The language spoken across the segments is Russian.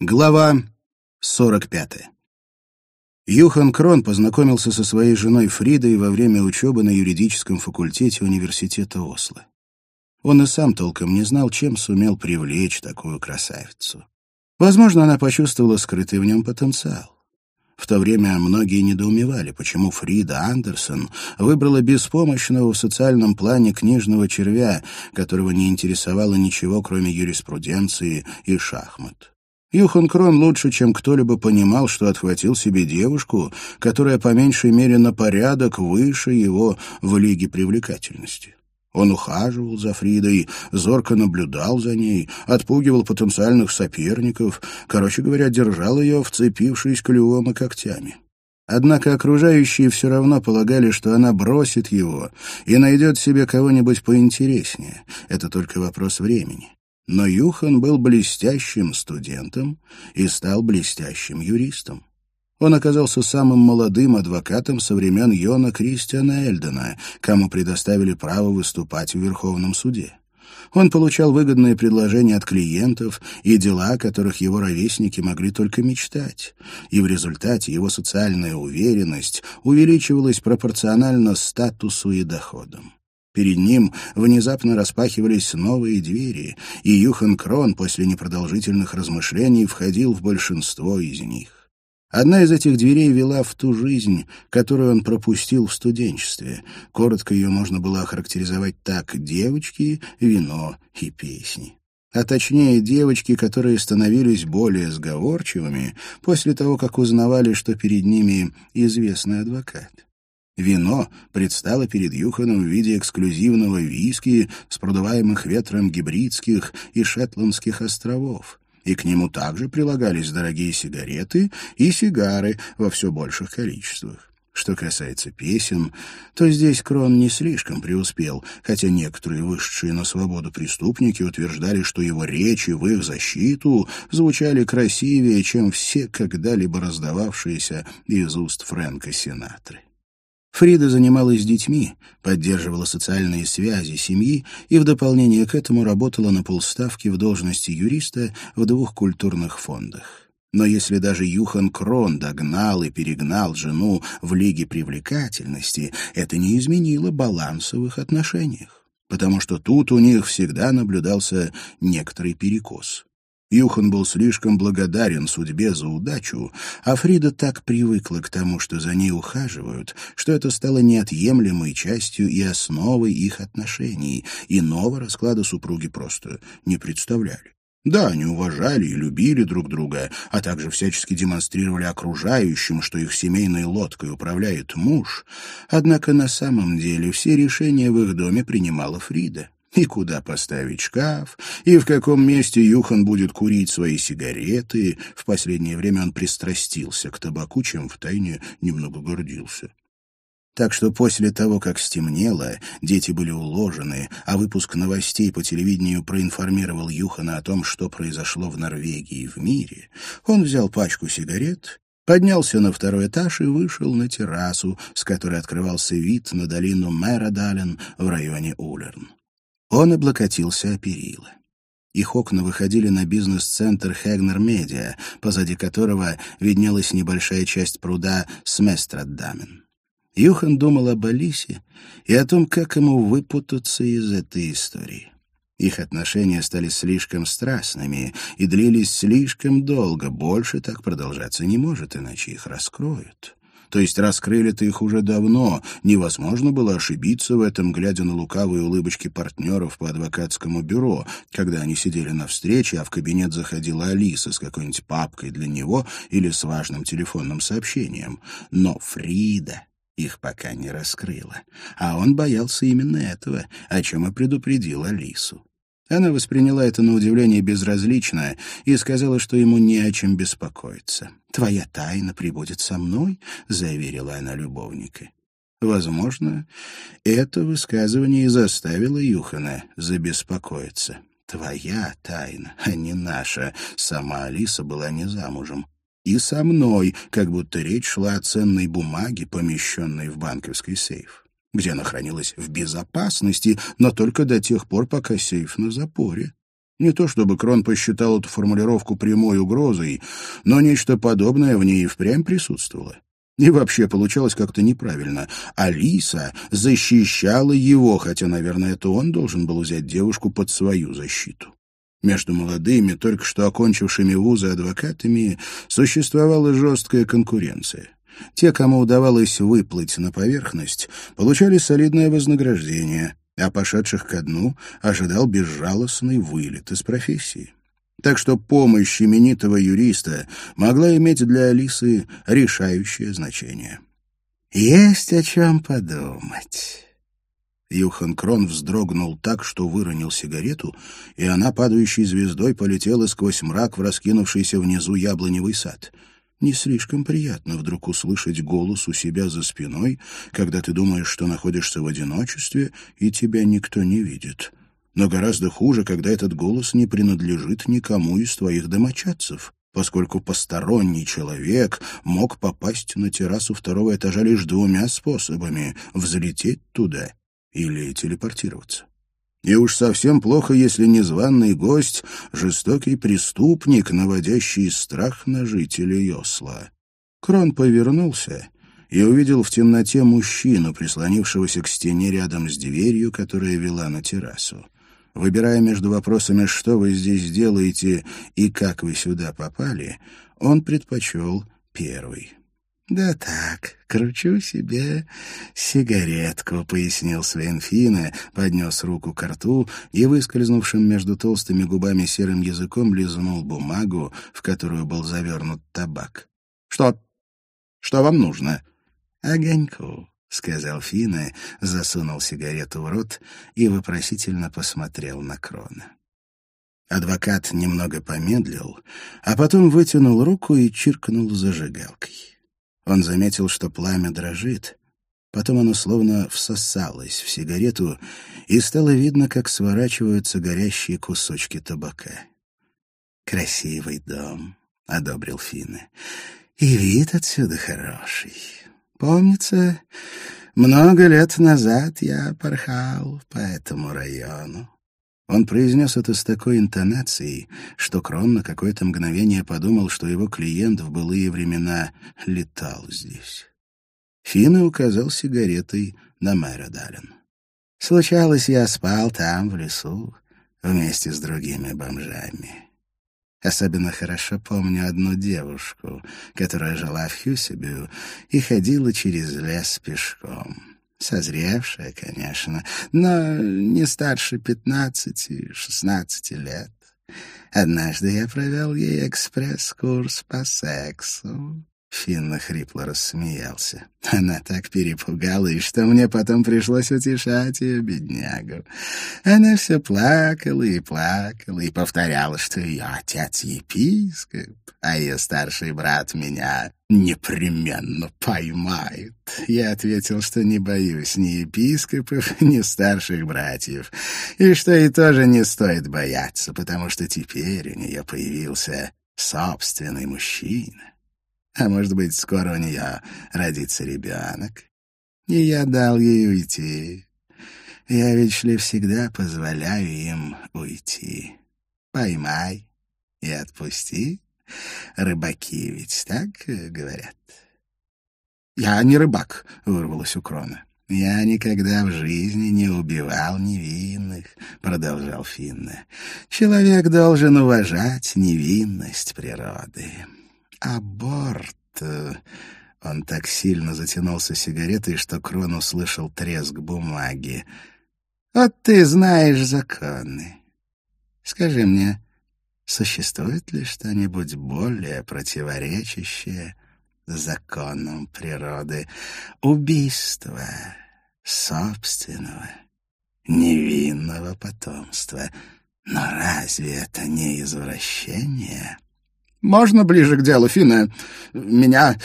Глава 45. Юхан Крон познакомился со своей женой Фридой во время учебы на юридическом факультете университета Осло. Он и сам толком не знал, чем сумел привлечь такую красавицу. Возможно, она почувствовала скрытый в нем потенциал. В то время многие недоумевали, почему Фрида Андерсон выбрала беспомощного в социальном плане книжного червя, которого не интересовало ничего, кроме юриспруденции и шахмат. Юхан Крон лучше, чем кто-либо понимал, что отхватил себе девушку, которая по меньшей мере на порядок выше его в лиге привлекательности. Он ухаживал за Фридой, зорко наблюдал за ней, отпугивал потенциальных соперников, короче говоря, держал ее, вцепившись клювом и когтями. Однако окружающие все равно полагали, что она бросит его и найдет себе кого-нибудь поинтереснее. Это только вопрос времени. Но Юхан был блестящим студентом и стал блестящим юристом. Он оказался самым молодым адвокатом со времен Йона Кристиана Эльдена, кому предоставили право выступать в Верховном суде. Он получал выгодные предложения от клиентов и дела, о которых его ровесники могли только мечтать. И в результате его социальная уверенность увеличивалась пропорционально статусу и доходам. Перед ним внезапно распахивались новые двери, и Юхан Крон после непродолжительных размышлений входил в большинство из них. Одна из этих дверей вела в ту жизнь, которую он пропустил в студенчестве. Коротко ее можно было охарактеризовать так «девочки», «вино» и «песни» а точнее девочки, которые становились более сговорчивыми после того, как узнавали, что перед ними известный адвокат. Вино предстало перед Юханом в виде эксклюзивного виски с продуваемых ветром гибридских и шетландских островов, и к нему также прилагались дорогие сигареты и сигары во все больших количествах. Что касается песен, то здесь Крон не слишком преуспел, хотя некоторые вышедшие на свободу преступники утверждали, что его речи в их защиту звучали красивее, чем все когда-либо раздававшиеся из уст Фрэнка Синатры. Фрида занималась детьми, поддерживала социальные связи семьи и в дополнение к этому работала на полставки в должности юриста в двух культурных фондах. Но если даже Юхан Крон догнал и перегнал жену в лиге привлекательности, это не изменило их отношениях, потому что тут у них всегда наблюдался некоторый перекос. Юхан был слишком благодарен судьбе за удачу, а Фрида так привыкла к тому, что за ней ухаживают, что это стало неотъемлемой частью и основой их отношений, иного расклада супруги просто не представляли. Да, они уважали и любили друг друга, а также всячески демонстрировали окружающим, что их семейной лодкой управляет муж, однако на самом деле все решения в их доме принимала Фрида и куда поставить шкаф, и в каком месте Юхан будет курить свои сигареты. В последнее время он пристрастился к табаку, чем втайне немного гордился. Так что после того, как стемнело, дети были уложены, а выпуск новостей по телевидению проинформировал Юхана о том, что произошло в Норвегии и в мире, он взял пачку сигарет, поднялся на второй этаж и вышел на террасу, с которой открывался вид на долину Мэрадален в районе Улерн. Он облокотился о перила. Их окна выходили на бизнес-центр Хегнер Медиа, позади которого виднелась небольшая часть пруда Сместраддамен. Юхан думал об Алисе и о том, как ему выпутаться из этой истории. Их отношения стали слишком страстными и длились слишком долго, больше так продолжаться не может, иначе их раскроют. То есть раскрыли-то их уже давно. Невозможно было ошибиться в этом, глядя на лукавые улыбочки партнеров по адвокатскому бюро, когда они сидели на встрече, а в кабинет заходила Алиса с какой-нибудь папкой для него или с важным телефонным сообщением. Но Фрида их пока не раскрыла. А он боялся именно этого, о чем и предупредил Алису. Она восприняла это на удивление безразлично и сказала, что ему не о чем беспокоиться. «Твоя тайна прибудет со мной», — заверила она любовника. Возможно, это высказывание и заставило Юхана забеспокоиться. «Твоя тайна, а не наша». Сама Алиса была не замужем. И со мной, как будто речь шла о ценной бумаге, помещенной в банковский сейф где она хранилась в безопасности, но только до тех пор, пока сейф на запоре. Не то чтобы Крон посчитал эту формулировку прямой угрозой, но нечто подобное в ней и впрямь присутствовало. И вообще получалось как-то неправильно. Алиса защищала его, хотя, наверное, это он должен был взять девушку под свою защиту. Между молодыми, только что окончившими вузы адвокатами, существовала жесткая конкуренция. Те, кому удавалось выплыть на поверхность, получали солидное вознаграждение, а пошедших ко дну ожидал безжалостный вылет из профессии. Так что помощь именитого юриста могла иметь для Алисы решающее значение. «Есть о чем подумать». Юхан Крон вздрогнул так, что выронил сигарету, и она, падающей звездой, полетела сквозь мрак в раскинувшийся внизу яблоневый сад — не слишком приятно вдруг услышать голос у себя за спиной, когда ты думаешь, что находишься в одиночестве, и тебя никто не видит. Но гораздо хуже, когда этот голос не принадлежит никому из твоих домочадцев, поскольку посторонний человек мог попасть на террасу второго этажа лишь двумя способами — взлететь туда или телепортироваться. И уж совсем плохо, если незваный гость — жестокий преступник, наводящий страх на жителей Осла. Крон повернулся и увидел в темноте мужчину, прислонившегося к стене рядом с дверью, которая вела на террасу. Выбирая между вопросами «что вы здесь делаете» и «как вы сюда попали», он предпочел первый. «Да так, кручу себе сигаретку», — пояснил Свенфина, поднес руку к рту и, выскользнувшим между толстыми губами серым языком, лизнул бумагу, в которую был завернут табак. «Что? Что вам нужно?» «Огоньку», — сказал Фина, засунул сигарету в рот и вопросительно посмотрел на Крона. Адвокат немного помедлил, а потом вытянул руку и чиркнул зажигалкой. Он заметил, что пламя дрожит. Потом оно словно всосалось в сигарету, и стало видно, как сворачиваются горящие кусочки табака. «Красивый дом», — одобрил Финна. «И вид отсюда хороший. Помнится, много лет назад я порхал по этому району. Он произнес это с такой интонацией, что Крон на какое-то мгновение подумал, что его клиент в былые времена летал здесь. Финн указал сигаретой на мэра Даллен. «Случалось, я спал там, в лесу, вместе с другими бомжами. Особенно хорошо помню одну девушку, которая жила в Хьюсебю и ходила через лес пешком. Созревшая, конечно, но не старше пятнадцати-шестнадцати лет. Однажды я провел ей экспресс-курс по сексу. Финна хрипло рассмеялся. Она так перепугалась, что мне потом пришлось утешать ее, беднягу. Она все плакала и плакала, и повторяла, что ее отец епископ, а ее старший брат меня непременно поймает. Я ответил, что не боюсь ни епископов, ни старших братьев, и что и тоже не стоит бояться, потому что теперь у нее появился собственный мужчина. А может быть, скоро у нее родится ребенок. И я дал ей уйти. Я ведь ли всегда позволяю им уйти. Поймай и отпусти. Рыбаки ведь так говорят. «Я не рыбак», — вырвалось у Крона. «Я никогда в жизни не убивал невинных», — продолжал Финна. «Человек должен уважать невинность природы. Аборт...» Он так сильно затянулся сигаретой, что Крон услышал треск бумаги. «Вот ты знаешь законы. Скажи мне, существует ли что-нибудь более противоречащее законам природы? Убийство собственного, невинного потомства. Но разве это не извращение?» «Можно ближе к делу, Фина? Меня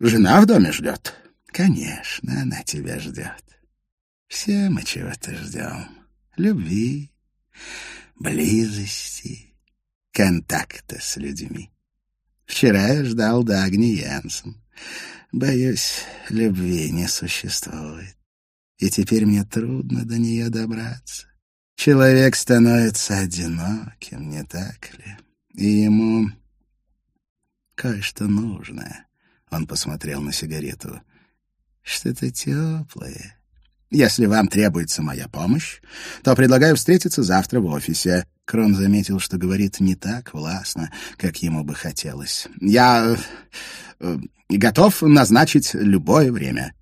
жена в доме ждет». «Конечно, она тебя ждет. Все мы чего-то ждем. Любви, близости, контакта с людьми. Вчера я ждал Дагни Янсен. Боюсь, любви не существует. И теперь мне трудно до нее добраться. Человек становится одиноким, не так ли? И ему кое-что нужно. Он посмотрел на сигарету. Что-то теплое. Если вам требуется моя помощь, то предлагаю встретиться завтра в офисе. Крон заметил, что говорит не так властно, как ему бы хотелось. Я э, готов назначить любое время.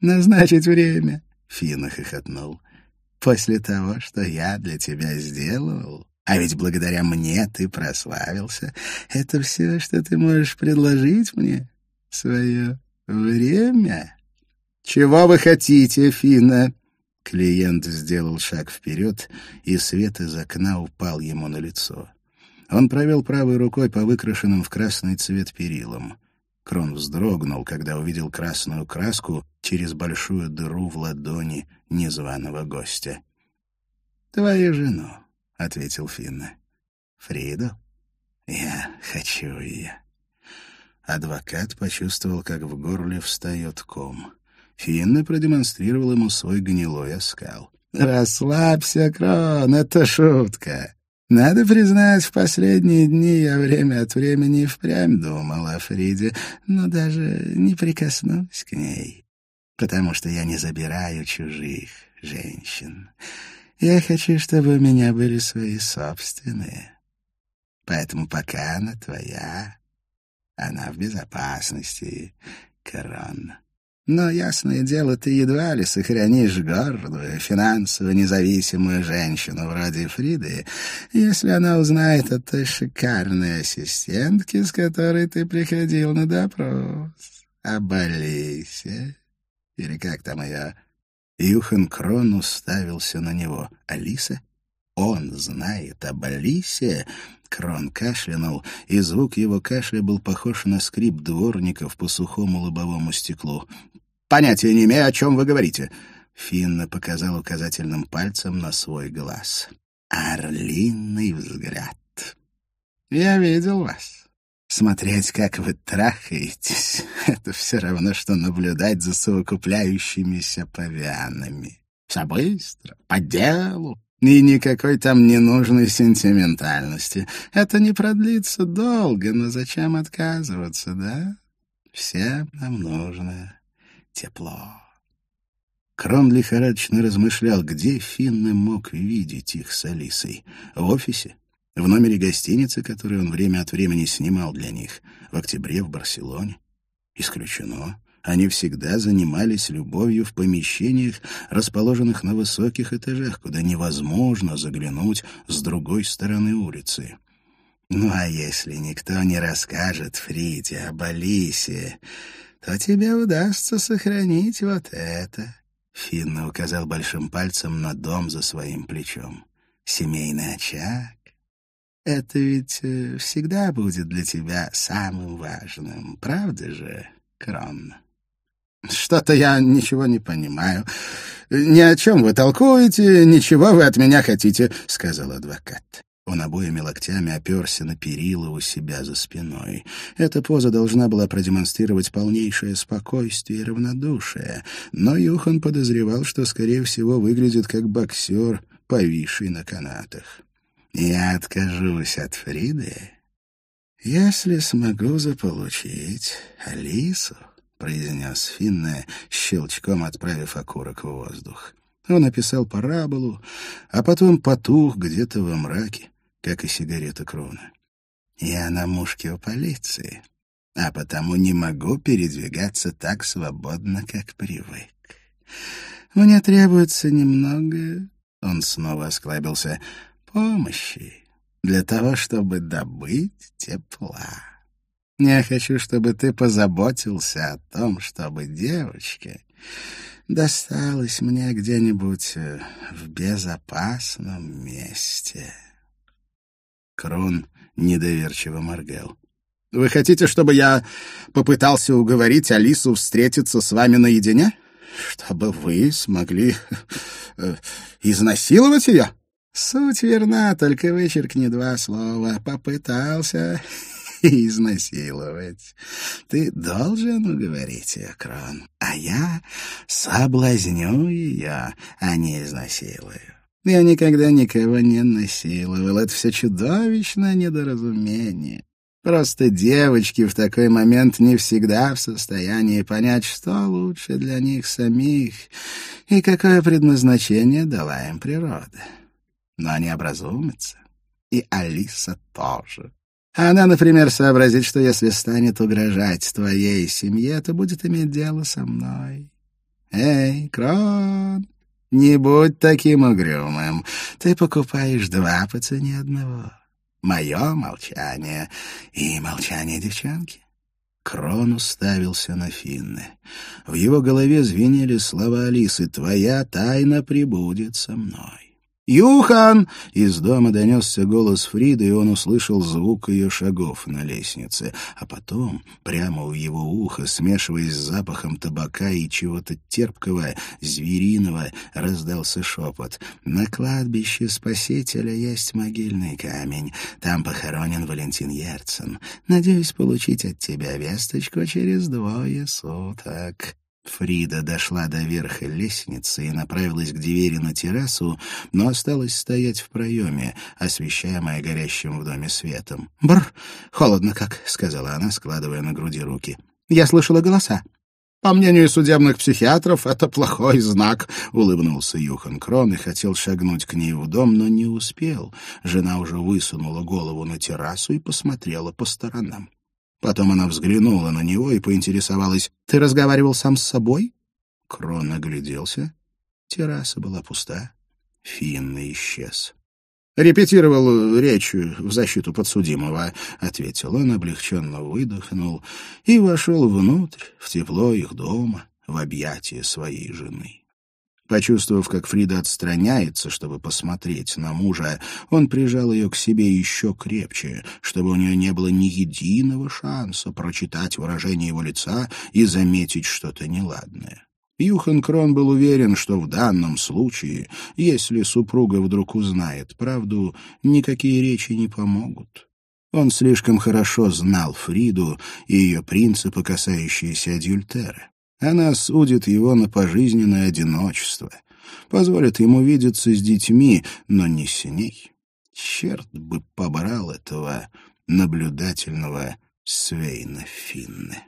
Назначить время? Финн хохотнул. После того, что я для тебя сделал, а ведь благодаря мне ты прославился, это все, что ты можешь предложить мне? Свое время? Чего вы хотите, Фина? Клиент сделал шаг вперед, и свет из окна упал ему на лицо. Он провел правой рукой по выкрашенным в красный цвет перилам. Крон вздрогнул, когда увидел красную краску через большую дыру в ладони незваного гостя. «Твою жену», — ответил Финна. «Фриду? Я хочу ее». Адвокат почувствовал, как в горле встает ком. Финна продемонстрировал ему свой гнилой оскал. «Расслабься, Крон, это шутка. Надо признать, в последние дни я время от времени впрямь думал о Фриде, но даже не прикоснусь к ней, потому что я не забираю чужих женщин. Я хочу, чтобы у меня были свои собственные. Поэтому пока она твоя, она в безопасности, Крон. Но, ясное дело, ты едва ли сохранишь гордую, финансово независимую женщину вроде Фриды, если она узнает о той шикарной ассистентке, с которой ты приходил на допрос. Об Алисе. Или как там ее? Юхан Крон уставился на него. Алиса? Он знает об Алисе? Крон кашлянул, и звук его кашля был похож на скрип дворников по сухому лобовому стеклу. Понятия не имею, о чем вы говорите». Финна показал указательным пальцем на свой глаз. «Орлиный взгляд. Я видел вас. Смотреть, как вы трахаетесь, — это все равно, что наблюдать за совокупляющимися павианами. Все быстро, по делу, и никакой там ненужной сентиментальности. Это не продлится долго, но зачем отказываться, да? Всем нам нужно тепло. Крон лихорадочно размышлял, где Финны мог видеть их с Алисой. В офисе? В номере гостиницы, который он время от времени снимал для них. В октябре в Барселоне? Исключено. Они всегда занимались любовью в помещениях, расположенных на высоких этажах, куда невозможно заглянуть с другой стороны улицы. Ну а если никто не расскажет Фриде об Алисе, то тебе удастся сохранить вот это. Финна указал большим пальцем на дом за своим плечом. Семейный очаг. Это ведь э, всегда будет для тебя самым важным, правда же, Крон? Что-то я ничего не понимаю. Ни о чем вы толкуете, ничего вы от меня хотите, сказал адвокат. Он обоими локтями оперся на перила у себя за спиной. Эта поза должна была продемонстрировать полнейшее спокойствие и равнодушие, но Юхан подозревал, что, скорее всего, выглядит как боксер, повисший на канатах. «Я откажусь от Фриды, если смогу заполучить Алису», — произнес Финне, щелчком отправив окурок в воздух. Он описал параболу, а потом потух где-то во мраке как и сигарета Крона. Я на мушке у полиции, а потому не могу передвигаться так свободно, как привык. Мне требуется немного, он снова осклабился, помощи для того, чтобы добыть тепла. Я хочу, чтобы ты позаботился о том, чтобы девочке досталось мне где-нибудь э, в безопасном месте». Крон недоверчиво моргал. «Вы хотите, чтобы я попытался уговорить Алису встретиться с вами наедине? Чтобы вы смогли э, изнасиловать ее?» «Суть верна, только вычеркни два слова. Попытался изнасиловать. Ты должен уговорить ее, Крон, а я соблазню ее, а не изнасилую. Я никогда никого не насиловал. Это все чудовищное недоразумение. Просто девочки в такой момент не всегда в состоянии понять, что лучше для них самих и какое предназначение дала им природа. Но они образумятся. И Алиса тоже. Она, например, сообразит, что если станет угрожать твоей семье, то будет иметь дело со мной. Эй, Крон, не будь таким угрюмым. Ты покупаешь два по цене одного. Мое молчание и молчание девчонки. Крон уставился на Финны. В его голове звенели слова Алисы «Твоя тайна прибудет со мной». «Юхан!» — из дома донесся голос Фриды, и он услышал звук ее шагов на лестнице. А потом, прямо у его уха, смешиваясь с запахом табака и чего-то терпкого, звериного, раздался шепот. «На кладбище Спасителя есть могильный камень. Там похоронен Валентин Ерцен. Надеюсь получить от тебя весточку через двое суток». Фрида дошла до верха лестницы и направилась к двери на террасу, но осталась стоять в проеме, освещаемая горящим в доме светом. «Бр! Холодно как!» — сказала она, складывая на груди руки. «Я слышала голоса». «По мнению судебных психиатров, это плохой знак», — улыбнулся Юхан Крон и хотел шагнуть к ней в дом, но не успел. Жена уже высунула голову на террасу и посмотрела по сторонам. Потом она взглянула на него и поинтересовалась, «Ты разговаривал сам с собой?» Крон огляделся. Терраса была пуста. Финн исчез. «Репетировал речь в защиту подсудимого», — ответил он, облегченно выдохнул и вошел внутрь, в тепло их дома, в объятия своей жены. Почувствовав, как Фрида отстраняется, чтобы посмотреть на мужа, он прижал ее к себе еще крепче, чтобы у нее не было ни единого шанса прочитать выражение его лица и заметить что-то неладное. Юхан Крон был уверен, что в данном случае, если супруга вдруг узнает правду, никакие речи не помогут. Он слишком хорошо знал Фриду и ее принципы, касающиеся адюльтера. Она судит его на пожизненное одиночество, позволит ему видеться с детьми, но не с ней. Черт бы побрал этого наблюдательного Свейна Финны.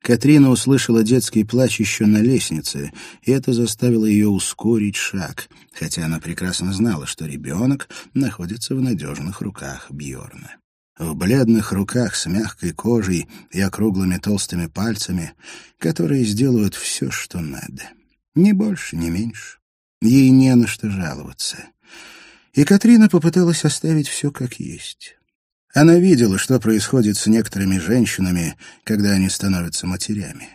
Катрина услышала детский плач еще на лестнице, и это заставило ее ускорить шаг, хотя она прекрасно знала, что ребенок находится в надежных руках Бьорна в бледных руках с мягкой кожей и округлыми толстыми пальцами, которые сделают все, что надо. Ни больше, ни меньше. Ей не на что жаловаться. И Катрина попыталась оставить все как есть. Она видела, что происходит с некоторыми женщинами, когда они становятся матерями.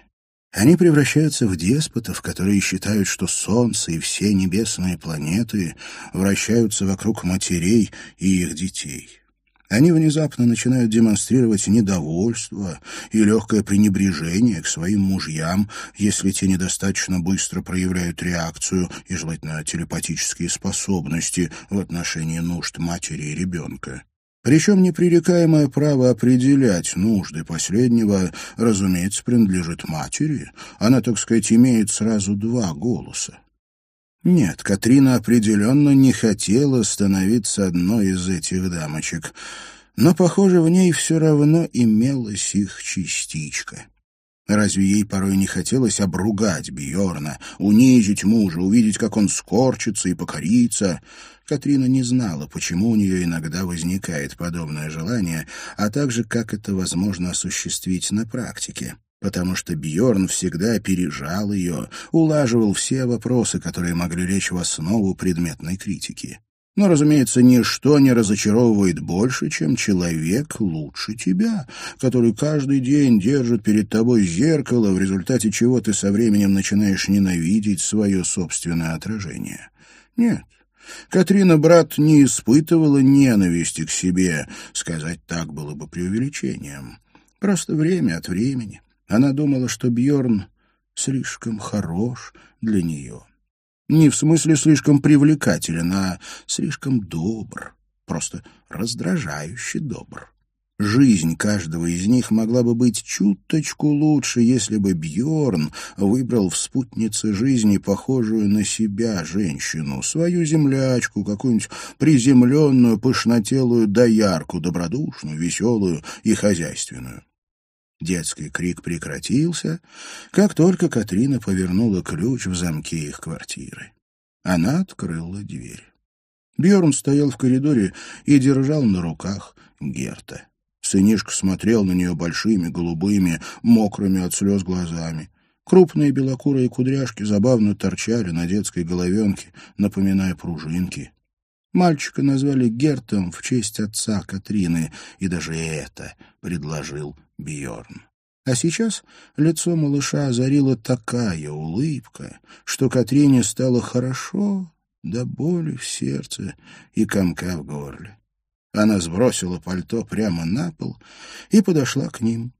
Они превращаются в деспотов, которые считают, что Солнце и все небесные планеты вращаются вокруг матерей и их детей. Они внезапно начинают демонстрировать недовольство и легкое пренебрежение к своим мужьям, если те недостаточно быстро проявляют реакцию и, желательно, телепатические способности в отношении нужд матери и ребенка. Причем непререкаемое право определять нужды последнего, разумеется, принадлежит матери. Она, так сказать, имеет сразу два голоса. Нет, Катрина определенно не хотела становиться одной из этих дамочек, но, похоже, в ней все равно имелась их частичка. Разве ей порой не хотелось обругать Бьорна, унизить мужа, увидеть, как он скорчится и покорится? Катрина не знала, почему у нее иногда возникает подобное желание, а также как это возможно осуществить на практике потому что Бьорн всегда опережал ее, улаживал все вопросы, которые могли лечь в основу предметной критики. Но, разумеется, ничто не разочаровывает больше, чем человек лучше тебя, который каждый день держит перед тобой зеркало, в результате чего ты со временем начинаешь ненавидеть свое собственное отражение. Нет, Катрина, брат, не испытывала ненависти к себе, сказать так было бы преувеличением. Просто время от времени она думала, что Бьорн слишком хорош для нее. Не в смысле слишком привлекателен, а слишком добр, просто раздражающе добр. Жизнь каждого из них могла бы быть чуточку лучше, если бы Бьорн выбрал в спутнице жизни похожую на себя женщину, свою землячку, какую-нибудь приземленную, пышнотелую доярку, добродушную, веселую и хозяйственную. Детский крик прекратился, как только Катрина повернула ключ в замке их квартиры. Она открыла дверь. Бьорн стоял в коридоре и держал на руках Герта. Сынишка смотрел на нее большими, голубыми, мокрыми от слез глазами. Крупные белокурые кудряшки забавно торчали на детской головенке, напоминая пружинки. Мальчика назвали Гертом в честь отца Катрины, и даже это предложил Бьорн. А сейчас лицо малыша озарила такая улыбка, что Катрине стало хорошо до боли в сердце и комка в горле. Она сбросила пальто прямо на пол и подошла к ним.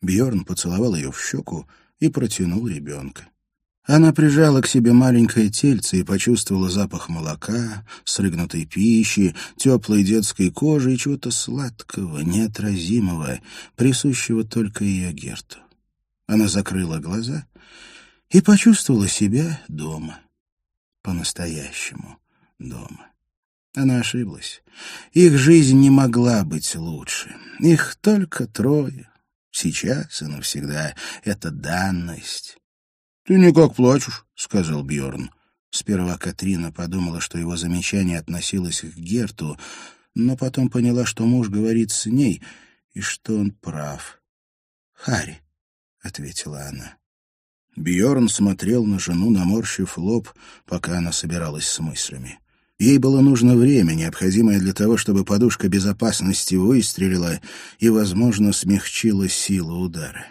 Бьорн поцеловал ее в щеку и протянул ребенка. Она прижала к себе маленькое тельце и почувствовала запах молока, срыгнутой пищи, теплой детской кожи и чего-то сладкого, неотразимого, присущего только ее Герту. Она закрыла глаза и почувствовала себя дома. По-настоящему дома. Она ошиблась. Их жизнь не могла быть лучше. Их только трое. Сейчас и навсегда. Это данность. — Ты никак плачешь, — сказал Бьорн. Сперва Катрина подумала, что его замечание относилось к Герту, но потом поняла, что муж говорит с ней, и что он прав. — Харри, — ответила она. Бьорн смотрел на жену, наморщив лоб, пока она собиралась с мыслями. Ей было нужно время, необходимое для того, чтобы подушка безопасности выстрелила и, возможно, смягчила силу удара.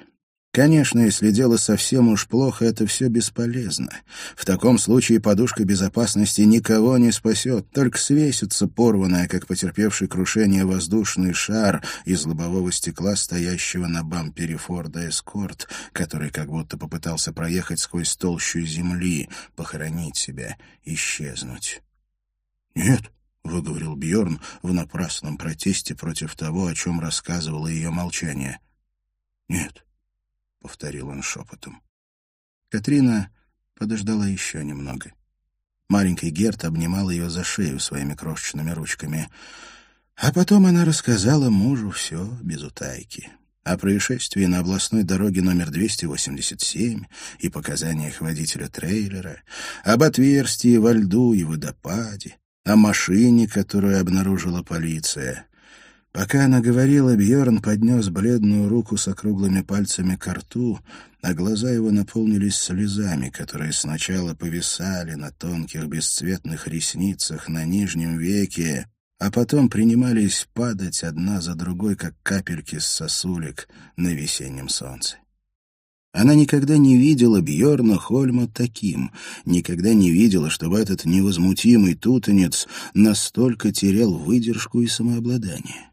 Конечно, если дело совсем уж плохо, это все бесполезно. В таком случае подушка безопасности никого не спасет, только свесится порванная, как потерпевший крушение воздушный шар из лобового стекла, стоящего на бампере Форда Эскорт, который как будто попытался проехать сквозь толщу земли, похоронить себя, исчезнуть. «Нет», — выговорил Бьорн в напрасном протесте против того, о чем рассказывало ее молчание. «Нет», — повторил он шепотом. Катрина подождала еще немного. Маленький Герт обнимал ее за шею своими крошечными ручками. А потом она рассказала мужу все без утайки. О происшествии на областной дороге номер 287 и показаниях водителя трейлера, об отверстии во льду и водопаде, о машине, которую обнаружила полиция. Пока она говорила, Бьорн поднес бледную руку с округлыми пальцами к рту, а глаза его наполнились слезами, которые сначала повисали на тонких бесцветных ресницах на нижнем веке, а потом принимались падать одна за другой, как капельки с сосулек на весеннем солнце. Она никогда не видела Бьорна Хольма таким, никогда не видела, чтобы этот невозмутимый тутанец настолько терял выдержку и самообладание.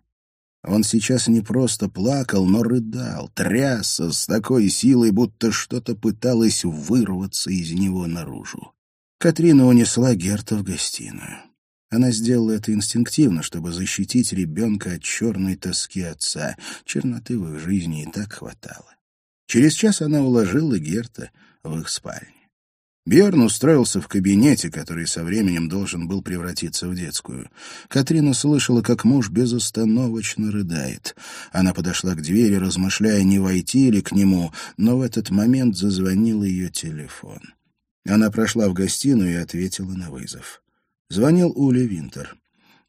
Он сейчас не просто плакал, но рыдал, трясся с такой силой, будто что-то пыталось вырваться из него наружу. Катрина унесла Герта в гостиную. Она сделала это инстинктивно, чтобы защитить ребенка от черной тоски отца. Черноты в их жизни и так хватало. Через час она уложила Герта в их спальне. Бьерн устроился в кабинете, который со временем должен был превратиться в детскую. Катрина слышала, как муж безостановочно рыдает. Она подошла к двери, размышляя, не войти ли к нему, но в этот момент зазвонил ее телефон. Она прошла в гостиную и ответила на вызов. Звонил Ули Винтер.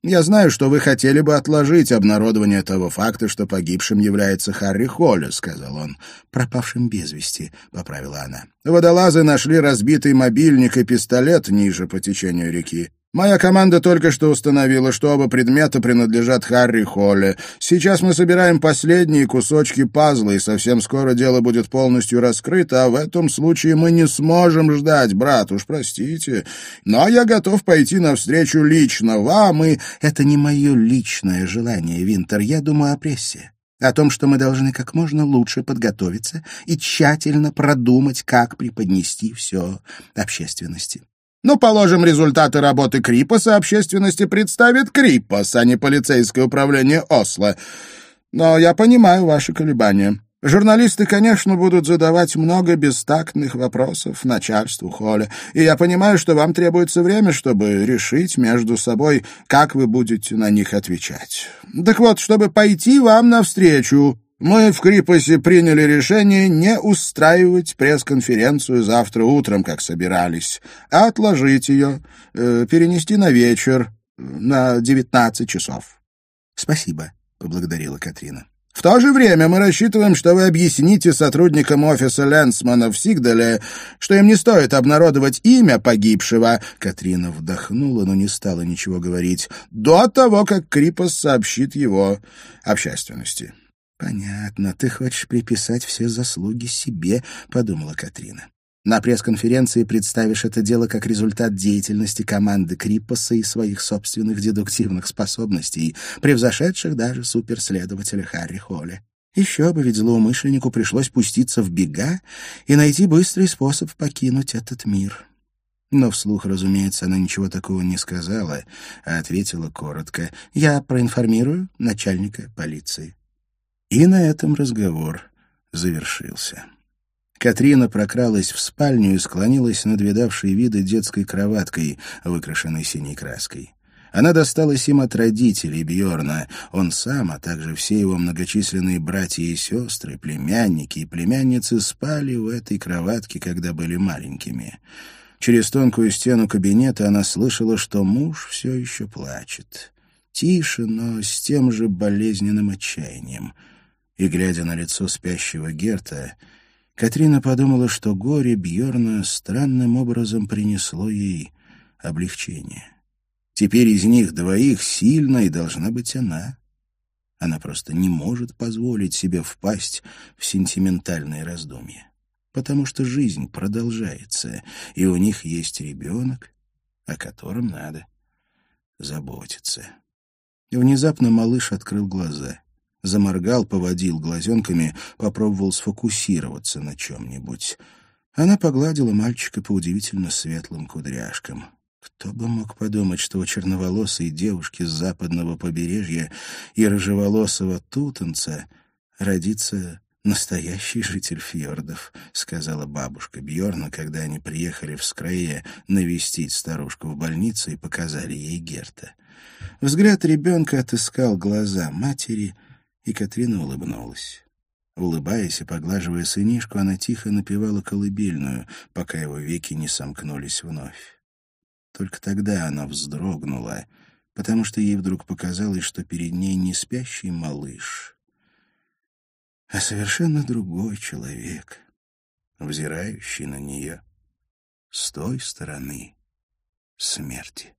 Я знаю, что вы хотели бы отложить обнародование того факта, что погибшим является Харри Холли, сказал он. Пропавшим без вести, поправила она. Водолазы нашли разбитый мобильник и пистолет ниже по течению реки. Моя команда только что установила, что оба предмета принадлежат Харри Холле. Сейчас мы собираем последние кусочки пазла, и совсем скоро дело будет полностью раскрыто, а в этом случае мы не сможем ждать, брат, уж простите. Но я готов пойти навстречу лично вам, и... Это не мое личное желание, Винтер, я думаю о прессе о том, что мы должны как можно лучше подготовиться и тщательно продумать, как преподнести все общественности. Ну, положим, результаты работы Крипоса общественности представит Крипос, а не полицейское управление Осло. но я понимаю ваши колебания. Журналисты, конечно, будут задавать много бестактных вопросов начальству Холля, и я понимаю, что вам требуется время, чтобы решить между собой, как вы будете на них отвечать. Так вот, чтобы пойти вам навстречу, мы в Крипосе приняли решение не устраивать пресс-конференцию завтра утром, как собирались, а отложить ее, э, перенести на вечер, на девятнадцать часов. — Спасибо, — поблагодарила Катрина. В то же время мы рассчитываем, что вы объясните сотрудникам офиса Лэнсмана в Сигдале, что им не стоит обнародовать имя погибшего. Катрина вдохнула, но не стала ничего говорить. До того, как Крипос сообщит его общественности. «Понятно. Ты хочешь приписать все заслуги себе», — подумала Катрина. На пресс-конференции представишь это дело как результат деятельности команды Криппоса и своих собственных дедуктивных способностей, превзошедших даже суперследователя Харри Холли. Еще бы, ведь злоумышленнику пришлось пуститься в бега и найти быстрый способ покинуть этот мир. Но вслух, разумеется, она ничего такого не сказала, а ответила коротко «Я проинформирую начальника полиции». И на этом разговор завершился. Катрина прокралась в спальню и склонилась над видавшей виды детской кроваткой, выкрашенной синей краской. Она досталась им от родителей Бьорна. Он сам, а также все его многочисленные братья и сестры, племянники и племянницы спали в этой кроватке, когда были маленькими. Через тонкую стену кабинета она слышала, что муж все еще плачет. Тише, но с тем же болезненным отчаянием. И, глядя на лицо спящего Герта, Катрина подумала, что горе Бьорна странным образом принесло ей облегчение. Теперь из них двоих сильной должна быть она. Она просто не может позволить себе впасть в сентиментальные раздумья, потому что жизнь продолжается, и у них есть ребенок, о котором надо заботиться. Внезапно малыш открыл глаза — Заморгал, поводил глазенками, попробовал сфокусироваться на чем-нибудь. Она погладила мальчика по удивительно светлым кудряшкам. Кто бы мог подумать, что у черноволосой девушки с западного побережья и рыжеволосого тутанца родится настоящий житель фьордов, сказала бабушка Бьорна, когда они приехали в Скрае навестить старушку в больнице и показали ей Герта. Взгляд ребенка отыскал глаза матери — и Катрина улыбнулась. Улыбаясь и поглаживая сынишку, она тихо напевала колыбельную, пока его веки не сомкнулись вновь. Только тогда она вздрогнула, потому что ей вдруг показалось, что перед ней не спящий малыш, а совершенно другой человек, взирающий на нее с той стороны смерти.